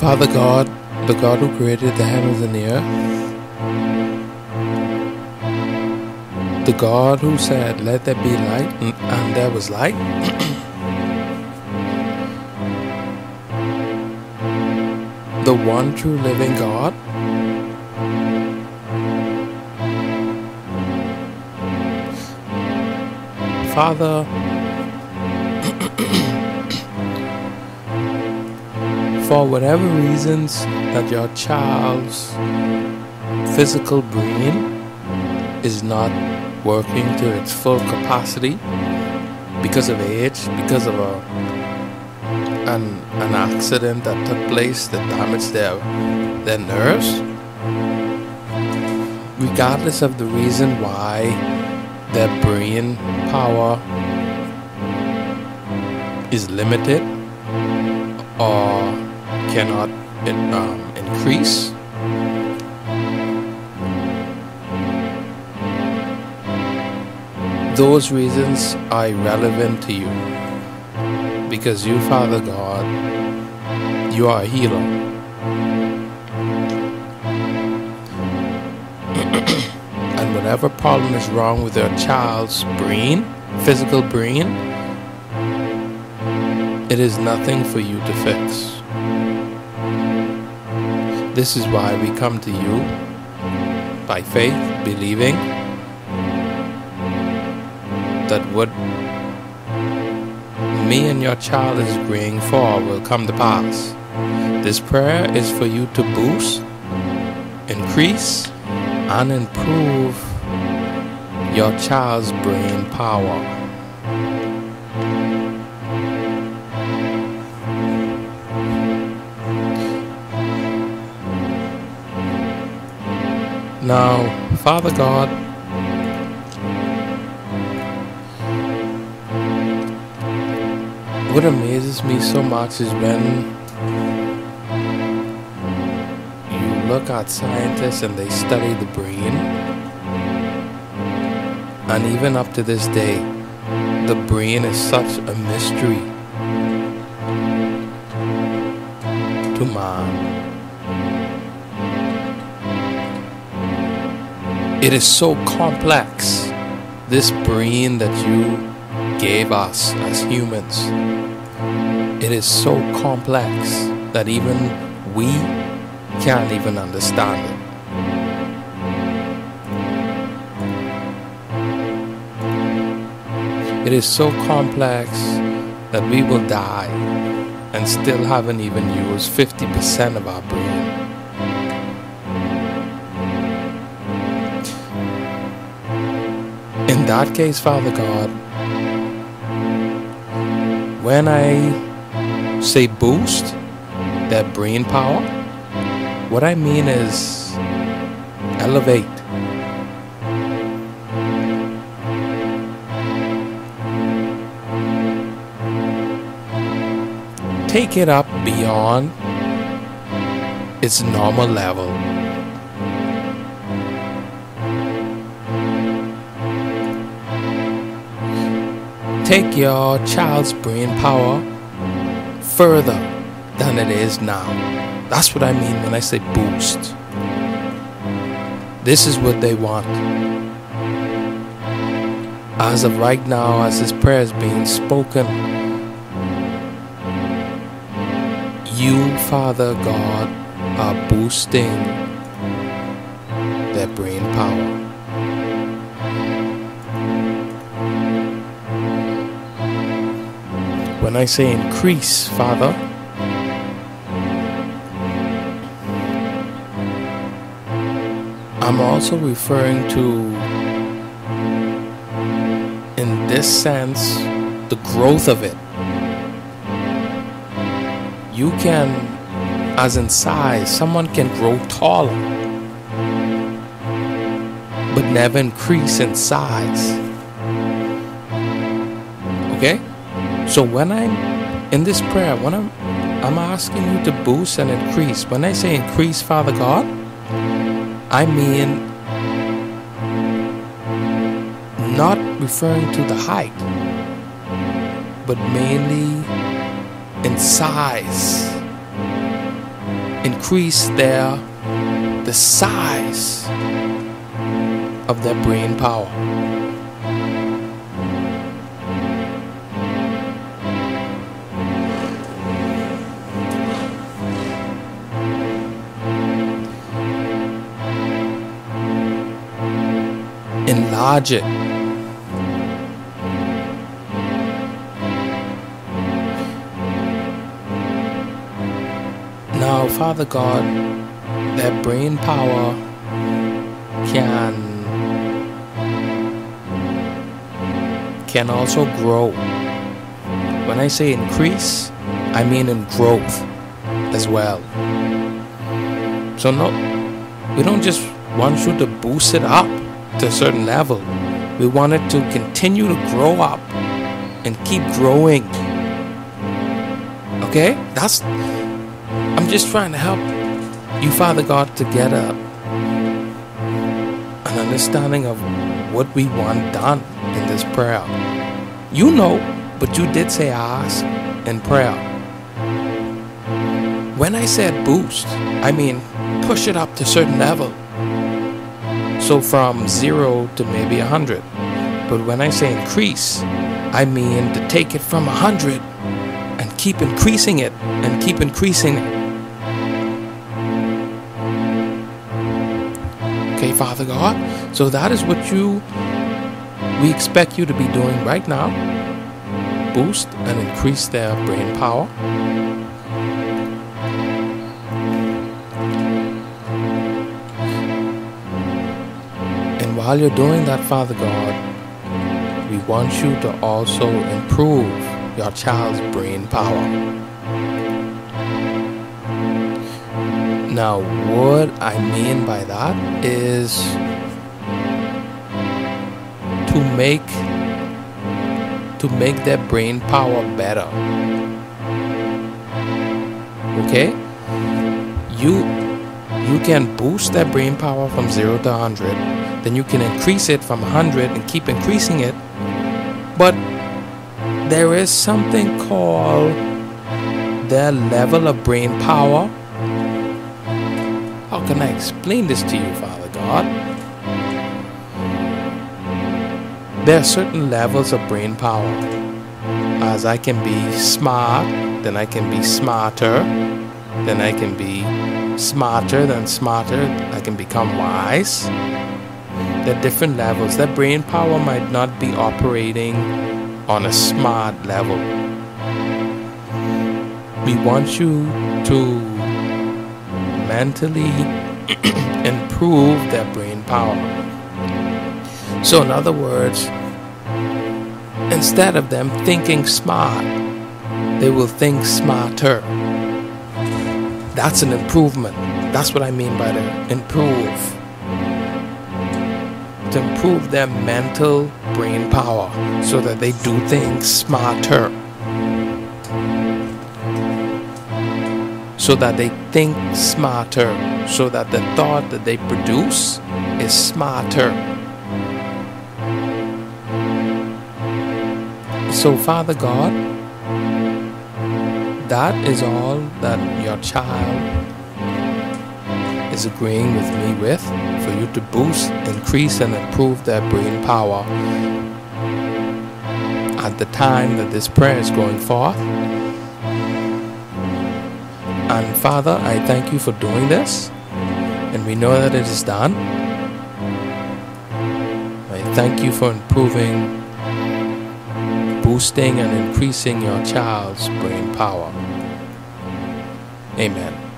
Father God, the God who created the heavens and the earth, the God who said, Let there be light, and, there was light. the one true living God. Father, for whatever reasons that your child's physical brain is not working to its full capacity because of age, because of a an, an accident that took place that damaged their their nerves, regardless of the reason why their brain power is limited or cannot um, increase. Those reasons are irrelevant to you because you, Father God, you are a healer. and whatever problem is wrong with your child's brain, physical brain, it is nothing for you to fix. This is why we come to you by faith, believing that what me and your child is agreeing for will come to pass. This prayer is for you to boost, increase, and improve your child's brain power. Now, Father God, what amazes me so much is when you look at scientists and they study the brain, and even up to this day, the brain is such a mystery to man. It is so complex, this brain that you gave us as humans. It is so complex that even we can't even understand it. It is so complex that we will die and still haven't even used 50% of our brain. That case, Father God, when I say boost that brain power, what I mean is elevate. Take it up beyond its normal level. Take your child's brain power further than it is now. That's what I mean when I say boost. This is what they want. As of right now, as this prayer is being spoken, you, Father God, are boosting their brain power. When I say increase, Father, I'm also referring to, in this sense, the growth of it. You can, as in size, someone can grow taller, but never increase in size. Okay? So when I'm in this prayer, when I'm I'm asking you to boost and increase. When I say increase, Father God, I mean not referring to the height, but mainly in size. increase their the size of their brain power. Enlarge it. Now, Father God, that brain power can can also grow. When I say increase, I mean in growth as well. So no we don't just want you to boost it up to a certain level. We want it to continue to grow up and keep growing. Okay? That's I'm just trying to help you, Father God, to get a, an understanding of what we want done in this prayer. You know, but you did say ask in prayer. When I said boost, I mean push it up to a certain level. So from zero to maybe a hundred. But when I say increase, I mean to take it from a hundred and keep increasing it and keep increasing it. Okay, Father God. So that is what you we expect you to be doing right now. Boost and increase their brain power. While you're doing that, Father God, we want you to also improve your child's brain power. Now, what I mean by that is to make to make their brain power better. Okay? You you can boost their brain power from 0 to 100, then you can increase it from 100 and keep increasing it. But there is something called the level of brain power. How can I explain this to you, Father God? There are certain levels of brain power. As I can be smart, then I can be smarter, then I can be smarter than smarter, I can become wise. Are different levels. That brain power might not be operating on a smart level. We want you to mentally improve their brain power. So, in other words, instead of them thinking smart, they will think smarter. That's an improvement. That's what I mean by the improve. To improve their mental brain power so that they do things smarter. So that they think smarter. So that the thought that they produce is smarter. So, Father God, that is all that your child is agreeing with me with for you to boost, increase, and improve their brain power at the time that this prayer is going forth. And Father, I thank you for doing this, and we know that it is done. I thank you for improving boosting and increasing your child's brain power. Amen.